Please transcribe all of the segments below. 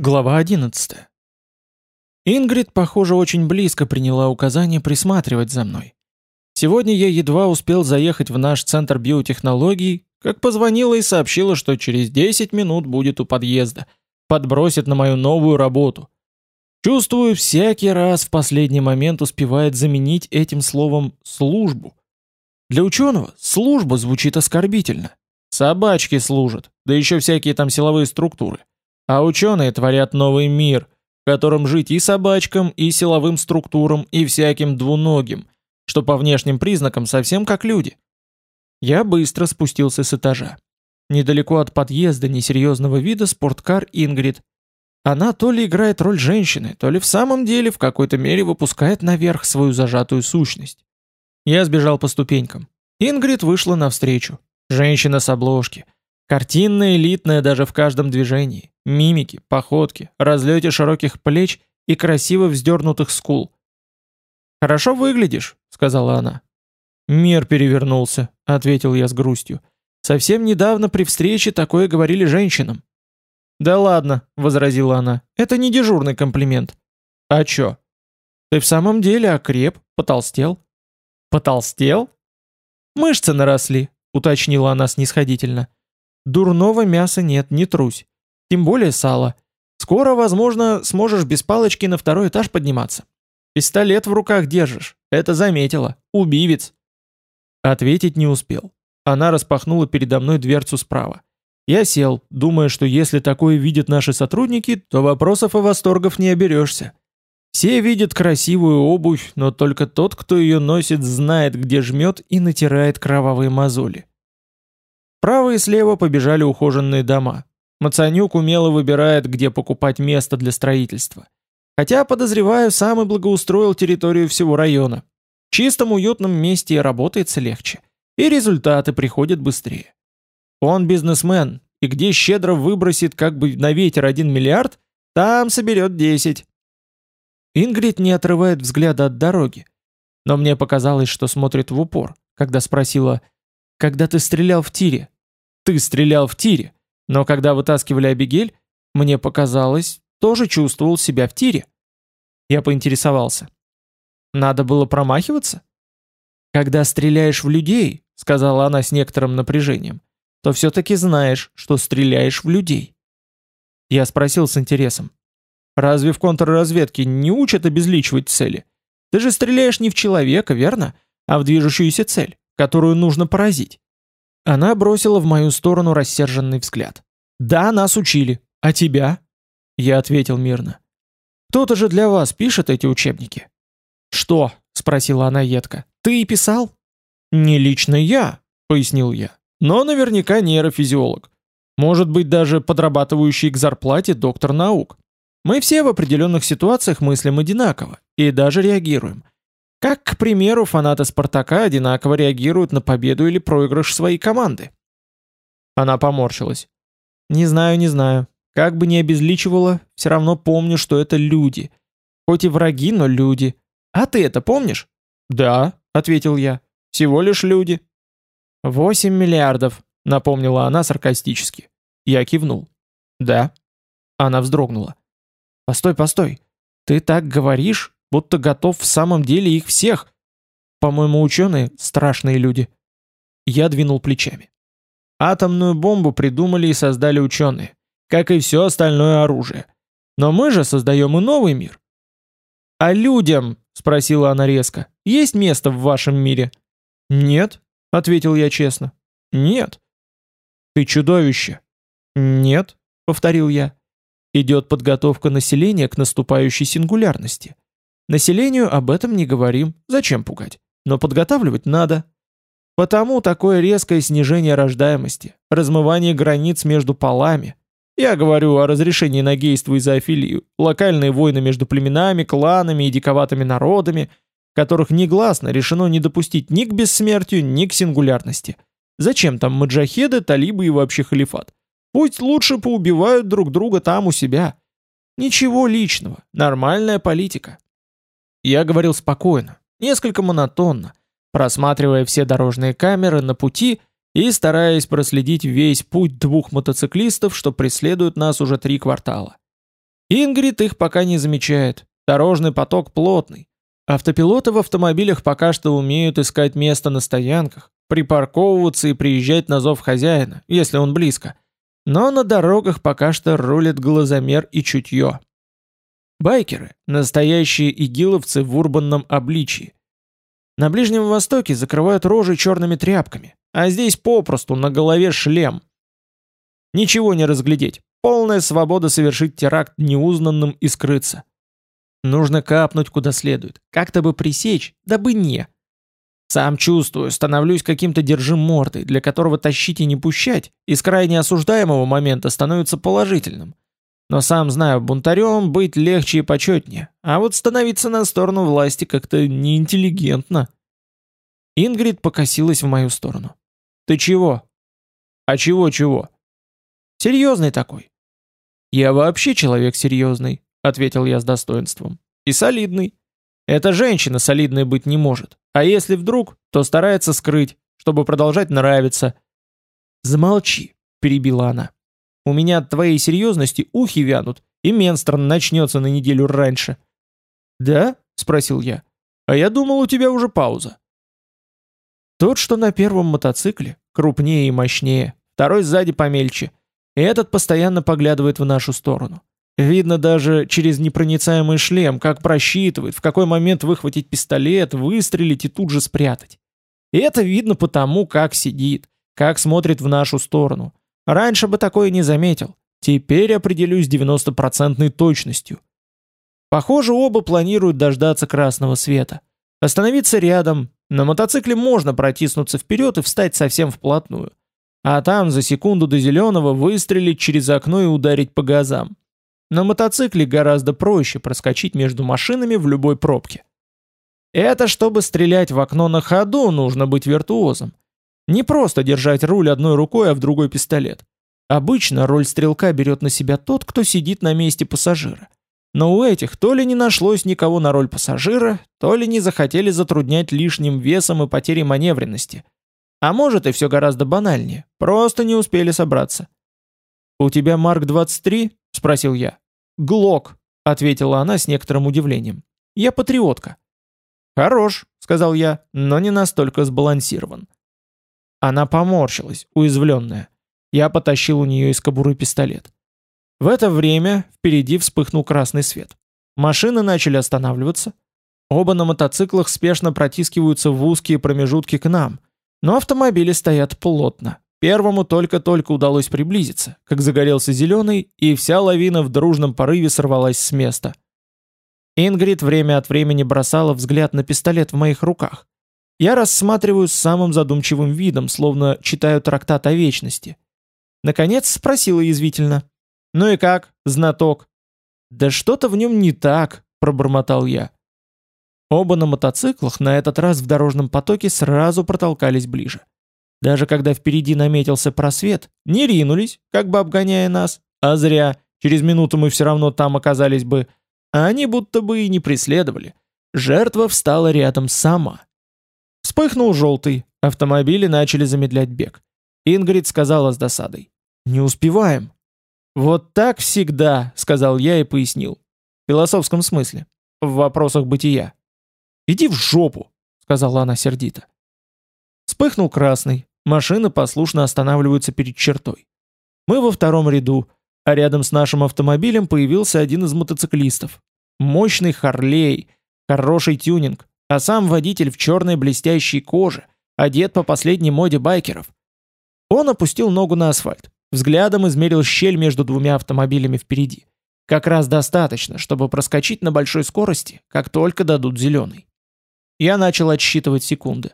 Глава 11. Ингрид, похоже, очень близко приняла указание присматривать за мной. Сегодня я едва успел заехать в наш центр биотехнологий, как позвонила и сообщила, что через 10 минут будет у подъезда, подбросит на мою новую работу. Чувствую, всякий раз в последний момент успевает заменить этим словом «службу». Для ученого служба звучит оскорбительно. Собачки служат, да еще всякие там силовые структуры. А ученые творят новый мир, в котором жить и собачкам, и силовым структурам, и всяким двуногим, что по внешним признакам совсем как люди. Я быстро спустился с этажа. Недалеко от подъезда несерьезного вида спорткар Ингрид. Она то ли играет роль женщины, то ли в самом деле в какой-то мере выпускает наверх свою зажатую сущность. Я сбежал по ступенькам. Ингрид вышла навстречу. Женщина с обложки – Картинная, элитная даже в каждом движении. Мимики, походки, разлете широких плеч и красиво вздернутых скул. «Хорошо выглядишь», — сказала она. «Мир перевернулся», — ответил я с грустью. «Совсем недавно при встрече такое говорили женщинам». «Да ладно», — возразила она, — «это не дежурный комплимент». «А чё?» «Ты в самом деле окреп, потолстел». «Потолстел?» «Мышцы наросли», — уточнила она снисходительно. Дурного мяса нет, не трусь. Тем более сало. Скоро, возможно, сможешь без палочки на второй этаж подниматься. Пистолет в руках держишь. Это заметила. Убивец. Ответить не успел. Она распахнула передо мной дверцу справа. Я сел, думая, что если такое видят наши сотрудники, то вопросов и восторгов не оберешься. Все видят красивую обувь, но только тот, кто ее носит, знает, где жмет и натирает кровавые мозоли. Справа и слева побежали ухоженные дома. Мацанюк умело выбирает, где покупать место для строительства. Хотя, подозреваю, сам и благоустроил территорию всего района. В чистом уютном месте и работается легче. И результаты приходят быстрее. Он бизнесмен, и где щедро выбросит как бы на ветер один миллиард, там соберет 10. Ингрид не отрывает взгляда от дороги. Но мне показалось, что смотрит в упор, когда спросила когда ты стрелял в тире. Ты стрелял в тире, но когда вытаскивали Абигель, мне показалось, тоже чувствовал себя в тире. Я поинтересовался. Надо было промахиваться? Когда стреляешь в людей, сказала она с некоторым напряжением, то все-таки знаешь, что стреляешь в людей. Я спросил с интересом. Разве в контрразведке не учат обезличивать цели? Ты же стреляешь не в человека, верно? А в движущуюся цель которую нужно поразить. Она бросила в мою сторону рассерженный взгляд. «Да, нас учили. А тебя?» Я ответил мирно. «Кто-то же для вас пишет эти учебники». «Что?» — спросила она едко. «Ты и писал?» «Не лично я», — пояснил я. «Но наверняка нейрофизиолог. Может быть, даже подрабатывающий к зарплате доктор наук. Мы все в определенных ситуациях мыслим одинаково и даже реагируем. Как, к примеру, фанаты «Спартака» одинаково реагируют на победу или проигрыш своей команды? Она поморщилась. Не знаю, не знаю. Как бы ни обезличивала, все равно помню, что это люди. Хоть и враги, но люди. А ты это помнишь? Да, ответил я. Всего лишь люди. Восемь миллиардов, напомнила она саркастически. Я кивнул. Да. Она вздрогнула. Постой, постой. Ты так говоришь, будто готов в самом деле их всех. По-моему, ученые — страшные люди. Я двинул плечами. Атомную бомбу придумали и создали ученые, как и все остальное оружие. Но мы же создаем и новый мир. «А людям?» — спросила она резко. «Есть место в вашем мире?» «Нет», — ответил я честно. «Нет». «Ты чудовище». «Нет», — повторил я. «Идет подготовка населения к наступающей сингулярности. Населению об этом не говорим, зачем пугать? Но подготавливать надо. Потому такое резкое снижение рождаемости, размывание границ между полами. Я говорю о разрешении на гейство и зоофилию, локальные войны между племенами, кланами и диковатыми народами, которых негласно решено не допустить ни к бессмертию, ни к сингулярности. Зачем там маджахеды, талибы и вообще халифат? Пусть лучше поубивают друг друга там у себя. Ничего личного, нормальная политика. Я говорил спокойно, несколько монотонно, просматривая все дорожные камеры на пути и стараясь проследить весь путь двух мотоциклистов, что преследуют нас уже три квартала. Ингрид их пока не замечает. Дорожный поток плотный. Автопилоты в автомобилях пока что умеют искать место на стоянках, припарковываться и приезжать на зов хозяина, если он близко. Но на дорогах пока что рулит глазомер и чутье. Байкеры – настоящие игиловцы в урбанном обличии. На Ближнем Востоке закрывают рожи черными тряпками, а здесь попросту на голове шлем. Ничего не разглядеть, полная свобода совершить теракт неузнанным и скрыться. Нужно капнуть куда следует, как-то бы пресечь, дабы не. Сам чувствую, становлюсь каким-то держим мордой, для которого тащить и не пущать, из крайне осуждаемого момента становится положительным – но сам знаю, бунтарем быть легче и почетнее, а вот становиться на сторону власти как-то неинтеллигентно. Ингрид покосилась в мою сторону. «Ты чего?» «А чего-чего?» «Серьезный такой». «Я вообще человек серьезный», — ответил я с достоинством. «И солидный. Эта женщина солидной быть не может. А если вдруг, то старается скрыть, чтобы продолжать нравиться». «Замолчи», — перебила она. У меня от твоей серьезности ухи вянут, и менстрон начнется на неделю раньше». «Да?» — спросил я. «А я думал, у тебя уже пауза». Тот, что на первом мотоцикле, крупнее и мощнее, второй сзади помельче, и этот постоянно поглядывает в нашу сторону. Видно даже через непроницаемый шлем, как просчитывает, в какой момент выхватить пистолет, выстрелить и тут же спрятать. И это видно потому, как сидит, как смотрит в нашу сторону. Раньше бы такое не заметил. Теперь определюсь 90% точностью. Похоже, оба планируют дождаться красного света. Остановиться рядом. На мотоцикле можно протиснуться вперед и встать совсем вплотную. А там за секунду до зеленого выстрелить через окно и ударить по газам. На мотоцикле гораздо проще проскочить между машинами в любой пробке. Это чтобы стрелять в окно на ходу, нужно быть виртуозом. Не просто держать руль одной рукой, а в другой пистолет. Обычно роль стрелка берет на себя тот, кто сидит на месте пассажира. Но у этих то ли не нашлось никого на роль пассажира, то ли не захотели затруднять лишним весом и потерей маневренности. А может и все гораздо банальнее, просто не успели собраться. «У тебя Марк-23?» — спросил я. «Глок», — ответила она с некоторым удивлением. «Я патриотка». «Хорош», — сказал я, — «но не настолько сбалансирован». Она поморщилась, уязвленная. Я потащил у нее из кобуры пистолет. В это время впереди вспыхнул красный свет. Машины начали останавливаться. Оба на мотоциклах спешно протискиваются в узкие промежутки к нам. Но автомобили стоят плотно. Первому только-только удалось приблизиться, как загорелся зеленый, и вся лавина в дружном порыве сорвалась с места. Ингрид время от времени бросала взгляд на пистолет в моих руках. Я рассматриваю с самым задумчивым видом, словно читаю трактат о вечности. Наконец спросила язвительно. «Ну и как, знаток?» «Да что-то в нем не так», — пробормотал я. Оба на мотоциклах, на этот раз в дорожном потоке, сразу протолкались ближе. Даже когда впереди наметился просвет, не ринулись, как бы обгоняя нас, а зря, через минуту мы все равно там оказались бы, а они будто бы и не преследовали. Жертва встала рядом сама. Вспыхнул желтый, автомобили начали замедлять бег. Ингрид сказала с досадой. «Не успеваем». «Вот так всегда», — сказал я и пояснил. В философском смысле. В вопросах бытия. «Иди в жопу», — сказала она сердито. Вспыхнул красный. Машины послушно останавливаются перед чертой. Мы во втором ряду, а рядом с нашим автомобилем появился один из мотоциклистов. Мощный Харлей, хороший тюнинг, а сам водитель в черной блестящей коже, одет по последней моде байкеров. Он опустил ногу на асфальт, взглядом измерил щель между двумя автомобилями впереди. Как раз достаточно, чтобы проскочить на большой скорости, как только дадут зеленый. Я начал отсчитывать секунды.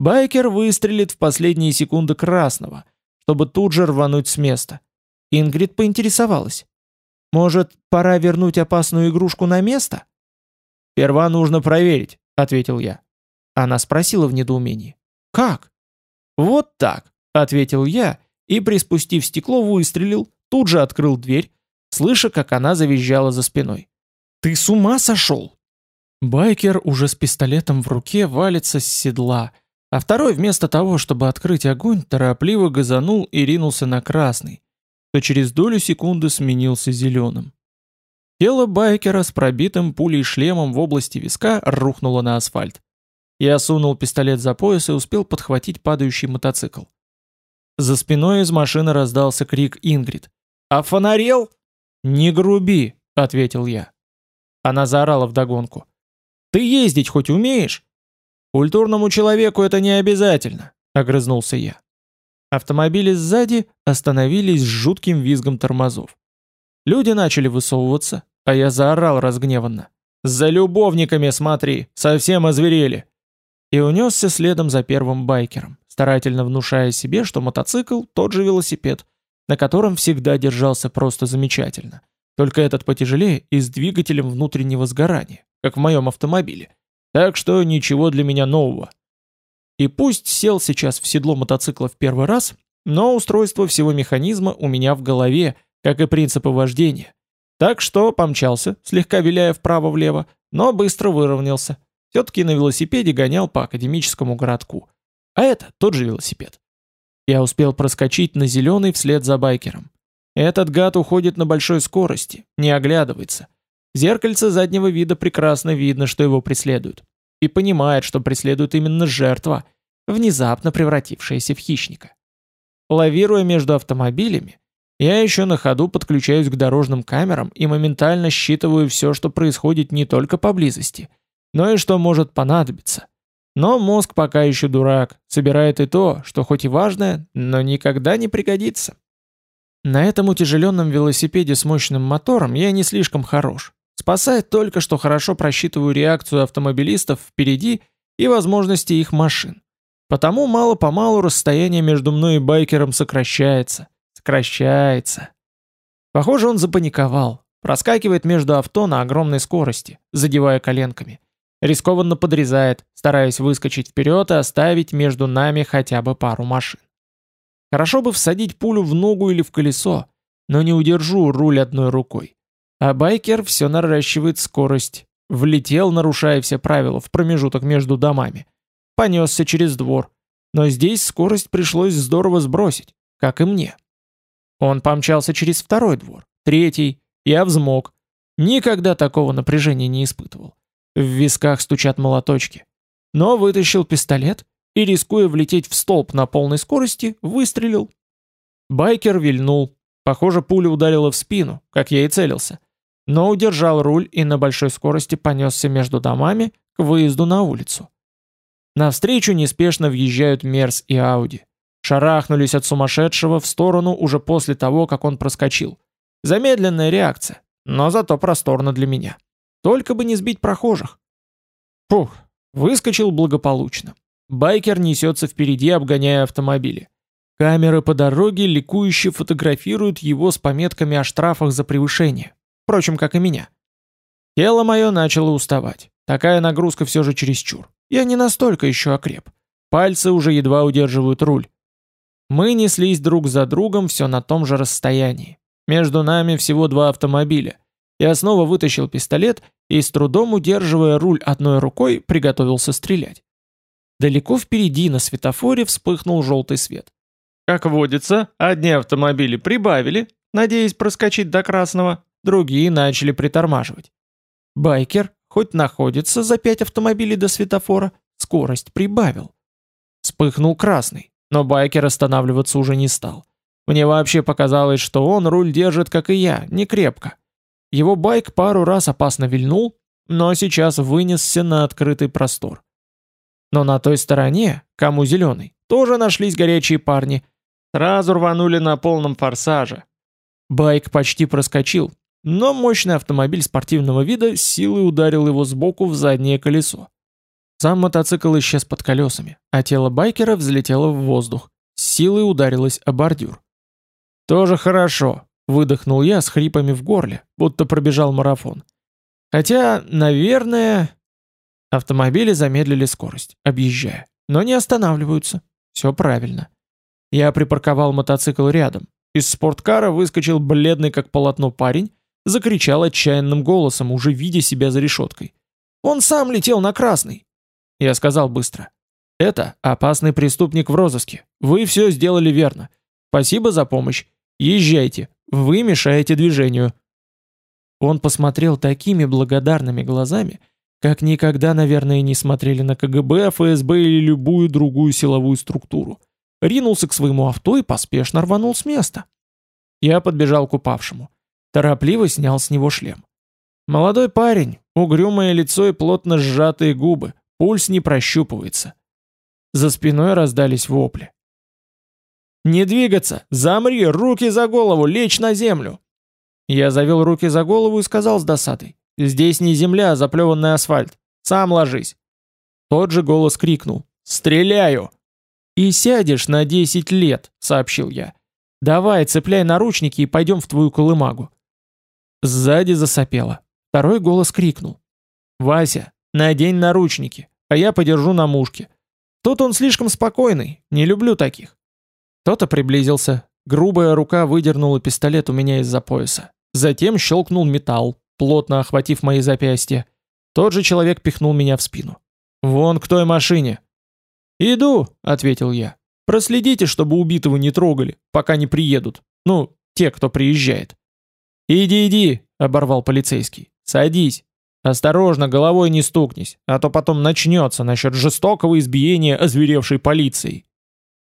Байкер выстрелит в последние секунды красного, чтобы тут же рвануть с места. Ингрид поинтересовалась. «Может, пора вернуть опасную игрушку на место?» «Сперва нужно проверить», — ответил я. Она спросила в недоумении. «Как?» «Вот так», — ответил я, и, приспустив стекло, выстрелил, тут же открыл дверь, слыша, как она завизжала за спиной. «Ты с ума сошел?» Байкер уже с пистолетом в руке валится с седла, а второй вместо того, чтобы открыть огонь, торопливо газанул и ринулся на красный, то через долю секунды сменился зеленым. Тело байкера с пробитым пулей шлемом в области виска рухнуло на асфальт. Я сунул пистолет за пояс и успел подхватить падающий мотоцикл. За спиной из машины раздался крик Ингрид. «А фонарел?» «Не груби», — ответил я. Она заорала вдогонку. «Ты ездить хоть умеешь?» «Культурному человеку это не обязательно», — огрызнулся я. Автомобили сзади остановились с жутким визгом тормозов. Люди начали высовываться, а я заорал разгневанно. «За любовниками смотри, совсем озверели!» И унесся следом за первым байкером, старательно внушая себе, что мотоцикл — тот же велосипед, на котором всегда держался просто замечательно. Только этот потяжелее и с двигателем внутреннего сгорания, как в моем автомобиле. Так что ничего для меня нового. И пусть сел сейчас в седло мотоцикла в первый раз, но устройство всего механизма у меня в голове, как и принципы вождения. Так что помчался, слегка виляя вправо-влево, но быстро выровнялся. Все-таки на велосипеде гонял по академическому городку. А это тот же велосипед. Я успел проскочить на зеленый вслед за байкером. Этот гад уходит на большой скорости, не оглядывается. Зеркальце заднего вида прекрасно видно, что его преследуют. И понимает, что преследует именно жертва, внезапно превратившаяся в хищника. Лавируя между автомобилями, я еще на ходу подключаюсь к дорожным камерам и моментально считываю все, что происходит не только поблизости, но и что может понадобиться. Но мозг пока еще дурак, собирает и то, что хоть и важное, но никогда не пригодится. На этом утяжеленном велосипеде с мощным мотором я не слишком хорош. Спасает только, что хорошо просчитываю реакцию автомобилистов впереди и возможности их машин. Потому мало-помалу расстояние между мной и байкером сокращается. Сокращается. Похоже, он запаниковал. Проскакивает между авто на огромной скорости, задевая коленками. Рискованно подрезает, стараясь выскочить вперед и оставить между нами хотя бы пару машин. Хорошо бы всадить пулю в ногу или в колесо, но не удержу руль одной рукой. А байкер все наращивает скорость. Влетел, нарушая все правила, в промежуток между домами. Понесся через двор. Но здесь скорость пришлось здорово сбросить, как и мне. Он помчался через второй двор, третий, я взмок. Никогда такого напряжения не испытывал. В висках стучат молоточки. Но вытащил пистолет и, рискуя влететь в столб на полной скорости, выстрелил. Байкер вильнул. Похоже, пуля ударила в спину, как я и целился. Но удержал руль и на большой скорости понесся между домами к выезду на улицу. Навстречу неспешно въезжают Мерс и Ауди. Шарахнулись от сумасшедшего в сторону уже после того, как он проскочил. Замедленная реакция, но зато просторно для меня. Только бы не сбить прохожих. Фух, выскочил благополучно. Байкер несется впереди, обгоняя автомобили. Камеры по дороге ликующе фотографируют его с пометками о штрафах за превышение. Впрочем, как и меня. Тело мое начало уставать. Такая нагрузка все же чересчур. Я не настолько еще окреп. Пальцы уже едва удерживают руль. Мы неслись друг за другом все на том же расстоянии. Между нами всего два автомобиля. Я снова вытащил пистолет и, с трудом удерживая руль одной рукой, приготовился стрелять. Далеко впереди на светофоре вспыхнул желтый свет. Как водится, одни автомобили прибавили, надеясь проскочить до красного, другие начали притормаживать. Байкер, хоть находится за пять автомобилей до светофора, скорость прибавил. Вспыхнул красный. Но байкер останавливаться уже не стал. Мне вообще показалось, что он руль держит, как и я, не крепко. Его байк пару раз опасно вильнул, но сейчас вынесся на открытый простор. Но на той стороне, кому зеленый, тоже нашлись горячие парни. Сразу рванули на полном форсаже. Байк почти проскочил, но мощный автомобиль спортивного вида силой ударил его сбоку в заднее колесо. Сам мотоцикл исчез под колесами, а тело байкера взлетело в воздух. С силой ударилось о бордюр. «Тоже хорошо», — выдохнул я с хрипами в горле, будто пробежал марафон. «Хотя, наверное...» Автомобили замедлили скорость, объезжая, но не останавливаются. Все правильно. Я припарковал мотоцикл рядом. Из спорткара выскочил бледный как полотно парень, закричал отчаянным голосом, уже видя себя за решеткой. «Он сам летел на красный!» Я сказал быстро. «Это опасный преступник в розыске. Вы все сделали верно. Спасибо за помощь. Езжайте. Вы мешаете движению». Он посмотрел такими благодарными глазами, как никогда, наверное, не смотрели на КГБ, ФСБ или любую другую силовую структуру. Ринулся к своему авто и поспешно рванул с места. Я подбежал к упавшему. Торопливо снял с него шлем. Молодой парень, угрюмое лицо и плотно сжатые губы, пульс не прощупывается. За спиной раздались вопли. «Не двигаться! Замри! Руки за голову! Лечь на землю!» Я завел руки за голову и сказал с досадой. «Здесь не земля, а заплеванный асфальт. Сам ложись!» Тот же голос крикнул. «Стреляю!» «И сядешь на 10 лет», — сообщил я. «Давай, цепляй наручники и пойдем в твою колымагу». Сзади засопело. Второй голос крикнул. «Вася, надень наручники, а я подержу на мушке. Тут он слишком спокойный, не люблю таких». Кто-то приблизился. Грубая рука выдернула пистолет у меня из-за пояса. Затем щелкнул металл, плотно охватив мои запястья. Тот же человек пихнул меня в спину. «Вон к той машине!» «Иду», — ответил я. «Проследите, чтобы убитого не трогали, пока не приедут. Ну, те, кто приезжает». «Иди, иди», — оборвал полицейский. «Садись. Осторожно, головой не стукнись, а то потом начнется насчет жестокого избиения озверевшей полицией».